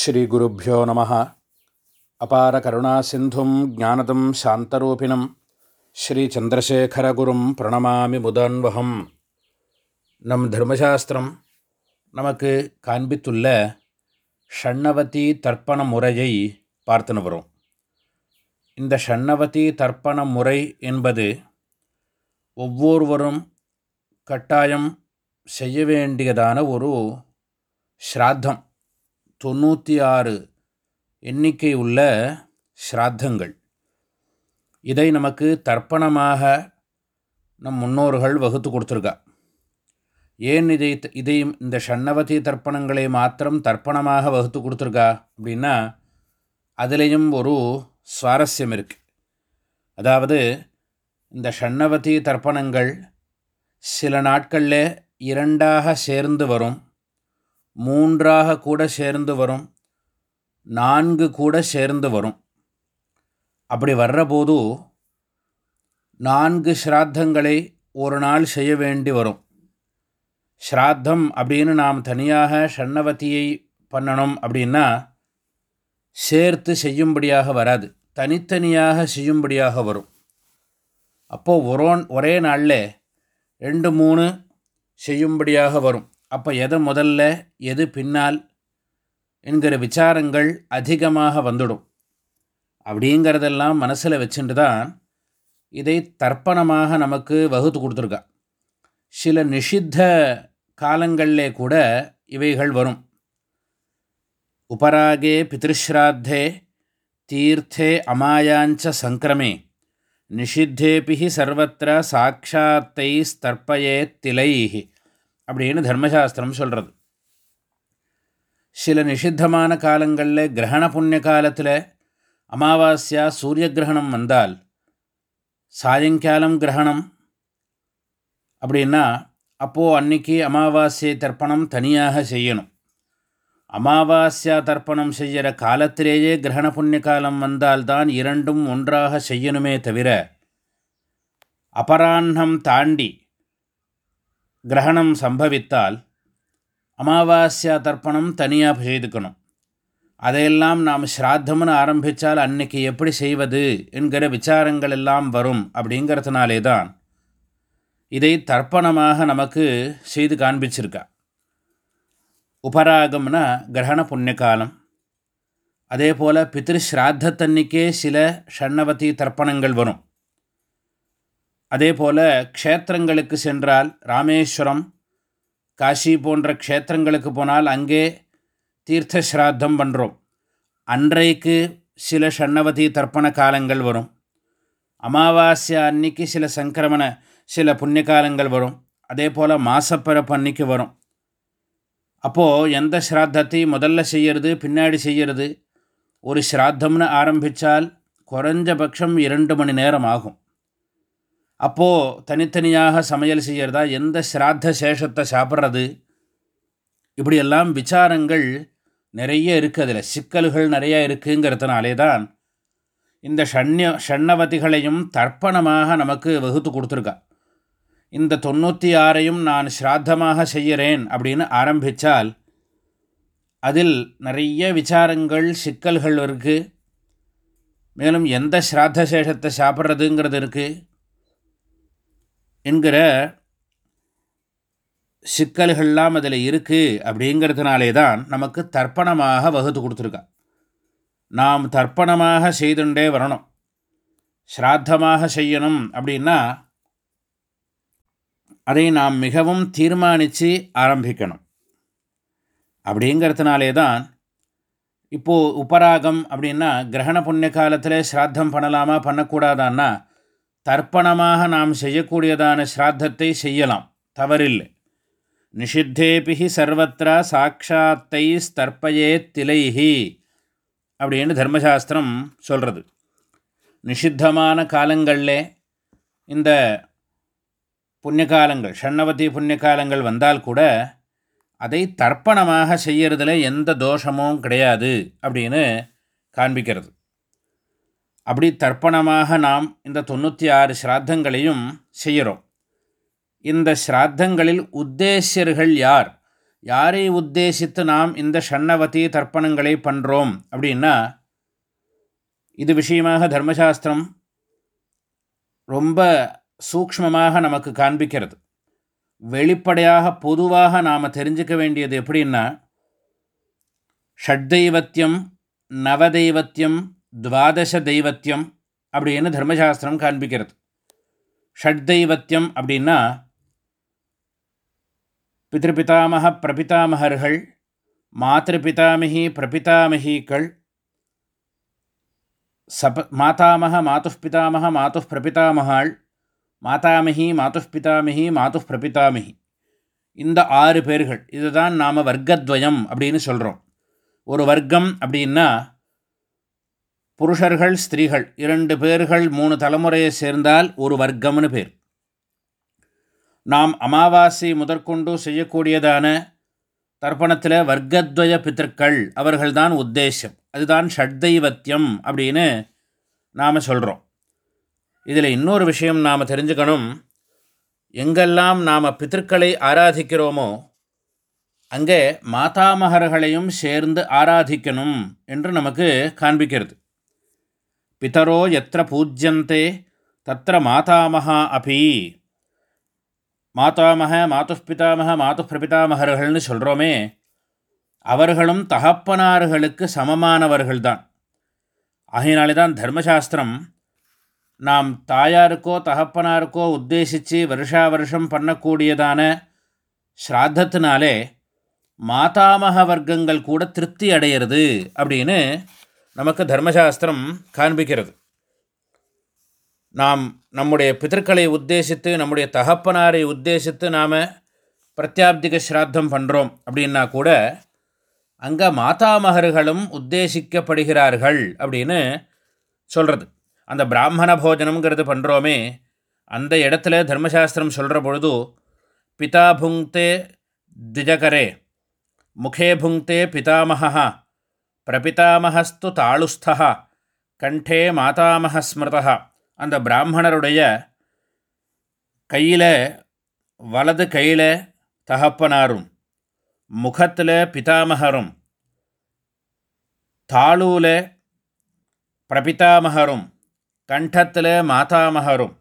ஸ்ரீகுருப்போ நம. அபார கருணா சிந்தும் ஜானதம் சாந்தரூபிணம். ஸ்ரீ சந்திரசேகரகுரும் பிரணமாமி முதன்வகம். நம் தர்மசாஸ்திரம் நமக்கு காண்பித்துள்ள ஷண்ணவதி தர்ப்பண முறையை பார்த்துன்னு வரும். இந்த ஷண்ணவதி தர்ப்பண முறை என்பது ஒவ்வொருவரும் கட்டாயம் செய்ய வேண்டியதான ஒரு ஸ்ராத்தம். தொண்ணூற்றி ஆறு எண்ணிக்கை உள்ள ஸ்ராத்தங்கள். இதை நமக்கு தர்ப்பணமாக நம் முன்னோர்கள் வகுத்து கொடுத்துருக்கா. ஏன் இதை இதை இந்த ஷண்ணவதி தர்ப்பணங்களை மாத்திரம் தர்ப்பணமாக வகுத்து கொடுத்துருக்கா அப்படின்னா அதுலேயும் ஒரு சுவாரஸ்யம் இருக்குது அதாவது இந்த ஷண்ணவதி தர்ப்பணங்கள் சில நாட்களில் இரண்டாக சேர்ந்து வரும். மூன்றாக கூட சேர்ந்து வரும் நான்கு கூட சேர்ந்து வரும். அப்படி வர்றபோது நான்கு ஸ்ராத்தங்களை ஒரு நாள் செய்ய வேண்டி வரும். ஸ்ராத்தம் அப்படின்னு நாம் தனியாக ஷண்ணவதியை பண்ணணும் அப்படின்னா சேர்த்து செய்யும்படியாக வராது. தனித்தனியாக செய்யும்படியாக வரும். அப்போது ஒரோ ஒரே நாளில் ரெண்டு மூணு செய்யும்படியாக வரும். அப்போ எது முதல்ல எது பின்னால் என்கிற விசாரங்கள் அதிகமாக வந்துடும். அப்படிங்கிறதெல்லாம் மனசில் வச்சுட்டு தான் இதை தர்ப்பணமாக நமக்கு வகுத்து கொடுத்துருக்கா. சில நிஷித்த காலங்களிலே கூட இவைகள் வரும். உபராகே பிதிருஸ்ராத்தே தீர்த்தே அமாயாஞ்ச சங்கிரமே நிஷித்தேபி சர்வத்திர சாட்சாத்தை ஸ்தர்ப்பயே திலைஹி. அப்படின்னு தர்மசாஸ்திரம் சொல்கிறது சில நிஷித்தமான காலங்களில் கிரகண புண்ணிய காலத்தில் அமாவாஸ்யா சூரிய கிரகணம் வந்தால் சாயங்காலம் கிரகணம் அப்படின்னா அப்போது அன்னைக்கு அமாவாஸ்யை தர்ப்பணம் தனியாக செய்யணும். அமாவாஸ்யா தர்ப்பணம் செய்கிற காலத்திலேயே கிரகண புண்ணிய காலம் வந்தால்தான் இரண்டும் ஒன்றாக செய்யணுமே தவிர அபராண்ணம் தாண்டி கிரகணம் சம்பவித்தால் அமாவாஸ்யா தர்ப்பணம் தனியாக செய்துக்கணும். அதையெல்லாம் நாம் ஸ்ராத்தம்னு ஆரம்பித்தால் அன்னைக்கு எப்படி செய்வது என்கிற விசாரங்கள் எல்லாம் வரும் அப்படிங்கிறதுனாலே தான் இதை தர்ப்பணமாக நமக்கு செய்து காண்பிச்சிருக்கா. உபராகம்னா கிரகண புண்ணிய காலம் அதே போல் பித்திருஸ்ராத்தன்னைக்கே சில ஷண்ணவதி தர்ப்பணங்கள் வரும். அதே போல் க்ஷேத்திரங்களுக்கு சென்றால் ராமேஸ்வரம் காஷி போன்ற க்ஷேத்திரங்களுக்கு போனால் அங்கே தீர்த்த ஸ்ராத்தம் பண்ணுறோம் அன்றைக்கு சில ஷண்ணவதி தர்ப்பண காலங்கள் வரும். அமாவாசை அன்னைக்கு சில சங்கிரமண சில புண்ணிய காலங்கள் வரும். அதே போல் மாசப்பிறப்பு அன்னைக்கு வரும். அப்போது எந்த ஸ்ராத்தத்தை முதல்ல செய்கிறது பின்னாடி செய்கிறது ஒரு ஸ்ராத்தம்னு ஆரம்பித்தால் குறைஞ்சபட்சம் இரண்டு மணி நேரம் ஆகும். அப்போது தனித்தனியாக சமையல் செய்கிறதா எந்த ஸ்ராத்த சேஷத்தை சாப்பிட்றது? இப்படியெல்லாம் விசாரங்கள் நிறைய இருக்குது அதில். சிக்கல்கள் நிறைய இருக்குங்கிறதுனாலே தான் இந்த ஷண்ய ஷண்ணவதிகளையும் தர்ப்பணமாக நமக்கு வகுத்து கொடுத்துருக்கா. இந்த தொண்ணூற்றி ஆறையும் நான் ஸ்ராத்தமாக செய்கிறேன் அப்படின்னு ஆரம்பித்தால் அதில் நிறைய விசாரங்கள் சிக்கல்கள் இருக்குது மேலும் எந்த ஸ்ராத்த சேஷத்தை சாப்பிட்றதுங்கிறது இருக்குது என்கிற சிக்கல்கள்லாம் அதில் இருக்குது அப்படிங்கிறதுனாலே தான் நமக்கு தர்ப்பணமாக வகுத்து கொடுத்துருக்கா. நாம் தர்ப்பணமாக செய்துண்டே வரணும். ஸ்ராத்தமாக செய்யணும் அப்படின்னா அதை நாம் மிகவும் தீர்மானித்து ஆரம்பிக்கணும். அப்படிங்கிறதுனாலே தான் இப்போது உபராகம் அப்படின்னா கிரகண புண்ணிய காலத்தில் ஸ்ராத்தம் பண்ணலாமா பண்ணக்கூடாதான்னா தர்ப்பணமாக நாம் செய்யக்கூடியதான ஸ்ராத்தத்தை செய்யலாம். தவறில்லை. நிஷித்தேபிஹி சர்வத்திரா சாட்சாத்தை ஸ்தர்ப்பயே திலைஹி அப்படின்னு தர்மசாஸ்திரம் சொல்கிறது நிஷித்தமான காலங்களில் இந்த புண்ணியகாலங்கள் ஷண்ணவதி புண்ணியகாலங்கள் வந்தால் கூட அதை தர்ப்பணமாக செய்யறதுல எந்த தோஷமும் கிடையாது அப்படின்னு காண்பிக்கிறது. அப்படி தர்ப்பணமாக நாம் இந்த தொண்ணூற்றி ஆறு ஸ்ராத்தங்களையும் செய்கிறோம். இந்த ஸ்ராத்தங்களில் உத்தேசியர்கள் யார்? யாரை உத்தேசித்து நாம் இந்த ஷண்ணவதி தர்ப்பணங்களை பண்ணுறோம் அப்படின்னா இது விஷயமாக தர்மசாஸ்திரம் ரொம்ப சூக்ஷ்மமாக நமக்கு காண்பிக்கிறது. வெளிப்படையாக பொதுவாக நாம் தெரிஞ்சுக்க வேண்டியது எப்படின்னா ஷட்தெய்வத்தியம் நவதெய்வத்தியம் துவாதச தெய்வத்தியம் அப்படின்னு தர்மசாஸ்திரம் காண்பிக்கிறது. ஷட்தெய்வத்தியம் அப்படின்னா பிதிருபிதாமக பிரபிதாமகர்கள் மாத்திருபிதாமிகி பிரபிதாமகிகள் சப மாதாமக மாதுப்பிதாமக பிதாமக மாதுः பிரபிதாமகாள் மாதாமிகி மாதுः பிதாமிகி மாதுः இந்த ஆறு பேர்கள் இதுதான் நாம் வர்க்கத்வயம் அப்படின்னு சொல்கிறோம் ஒரு வர்க்கம் அப்படின்னா புருஷர்கள் ஸ்திரீகள் இரண்டு பேர்கள் மூணு தலைமுறையை சேர்ந்தால் ஒரு வர்க்கம்னு பேர். நாம் அமாவாசை முதற்கொண்டு செய்யக்கூடியதான தர்ப்பணத்தில் வர்க்கத்வய பித்தர்கள் அவர்கள்தான் உத்தேசம். அதுதான் ஷட்தெய்வத்தியம் அப்படின்னு நாம் சொல்கிறோம் இதில் இன்னொரு விஷயம் நாம் தெரிஞ்சுக்கணும். எங்கெல்லாம் நாம் பித்தர்களை ஆராதிக்கிறோமோ அங்கே மாதாமகர்களையும் சேர்ந்து ஆராதிக்கணும் என்று நமக்கு காண்பிக்கிறது. பித்தரோ எத்திர பூஜ்யந்தே தத்த மாதாமகா அபி மாதாமக மாத்து பிதாமக மாத்து சொல்கிறோமே அவர்களும் தகப்பனார்களுக்கு சமமானவர்கள்தான். ஆகையினாலே தான் தர்மசாஸ்திரம் நாம் தாயாருக்கோ தகப்பனாருக்கோ உத்தேசித்து வருஷா வருஷம் பண்ணக்கூடியதான ஸ்ராத்தத்தினாலே மாதாமக வர்க்கங்கள் கூட திருப்தி அடையிறது அப்படின்னு நமக்கு தர்மசாஸ்திரம் காண்பிக்கிறது. நாம் நம்முடைய பிதற்களை உத்தேசித்து நம்முடைய தகப்பனாரை உத்தேசித்து நாம் பிரத்யாப்திக ஸ்ராத்தம் பண்ணுறோம் அப்படின்னா கூட அங்கே மாதாமகர்களும் உத்தேசிக்கப்படுகிறார்கள் அப்படின்னு சொல்கிறது அந்த பிராமண போஜனம்ங்கிறது பண்ணுறோமே அந்த இடத்துல தர்மசாஸ்திரம் சொல்கிற பொழுது பிதா புங்க்தே திஜகரே முகே புங்க்தே பிதாமகா பிரபிதாமஹஸ்து தாளுஸ்தா கண்டே மாதாமக ஸ்மிருதா அந்த பிராமணருடைய கையில் வலது கையில் தகப்பனாரும் முகத்தில் பிதாமகரும் தாளூவில் பிரபிதாமகரும் கண்டத்தில் மாதாமகரும்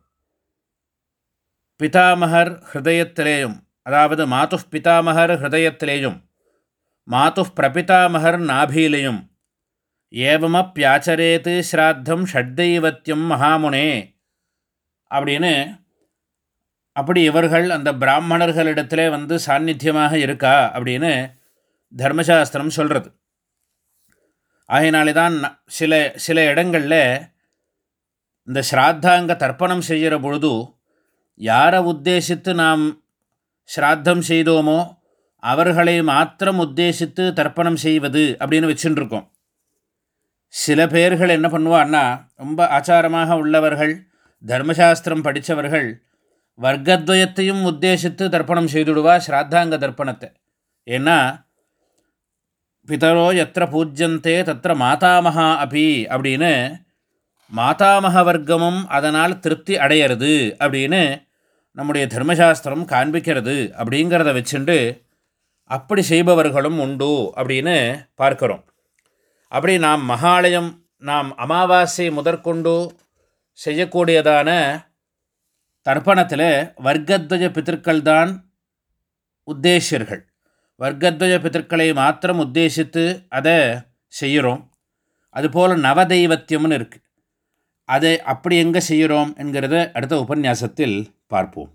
பிதாமகர் ஹிருதயத்திலேயும் அதாவது மாது பிதாமகர் ஹிருதயத்திலேயும் மாது பிரபிதாமகர் நாபியிலையும் ஏவமப்பியாச்சரேத்து ஸ்ராத்தம் ஷட்தெய்வத்தியம் மகாமுனே அப்படின்னு அப்படி இவர்கள் அந்த பிராமணர்களிடத்திலே வந்து சாநித்தியமாக இருக்கா அப்படின்னு தர்மசாஸ்திரம் சொல்கிறது ஆகையினாலே தான் சில சில இடங்களில் இந்த ஸ்ராத்தாங்க தர்ப்பணம் செய்கிற பொழுது யாரை உத்தேசித்து நாம் ஸ்ராத்தம் செய்தோமோ அவர்களை மாத்திரம் உத்தேசித்து தர்ப்பணம் செய்வது அப்படின்னு வச்சுட்டுருக்கோம் சில பேர்கள் என்ன பண்ணுவான்னா ரொம்ப ஆச்சாரமாக உள்ளவர்கள் தர்மசாஸ்திரம் படித்தவர்கள் வர்க்கத்வயத்தையும் உத்தேசித்து தர்ப்பணம் செய்துடுவா ஸ்ராத்தாங்க தர்ப்பணத்தை. ஏன்னா பிதரோ எத்த பூஜ்யந்தே தத்திர மாதாமகா அபி அப்படின்னு மாதாமக வர்க்கமும் அதனால் திருப்தி அடையிறது அப்படின்னு நம்முடைய தர்மசாஸ்திரம் காண்பிக்கிறது அப்படிங்கிறத வச்சுண்டு அப்படி செய்பவர்களும் உண்டு அப்படின்னு பார்க்குறோம். அப்படி நாம் மகாலயம் நாம் அமாவாசை முதற்கொண்டு செய்யக்கூடியதான தர்ப்பணத்தில் வர்க்கத்வஜ பித்திருக்கள் தான் உத்தேசியர்கள். வர்க்கத்வஜ பித்திருக்களை மாத்திரம் உத்தேசித்து அதை செய்கிறோம். அதுபோல் நவதெய்வத்தியம்னு இருக்குது அதை அப்படி எங்கே செய்கிறோம் என்கிறத அடுத்த உபன்யாசத்தில் பார்ப்போம்.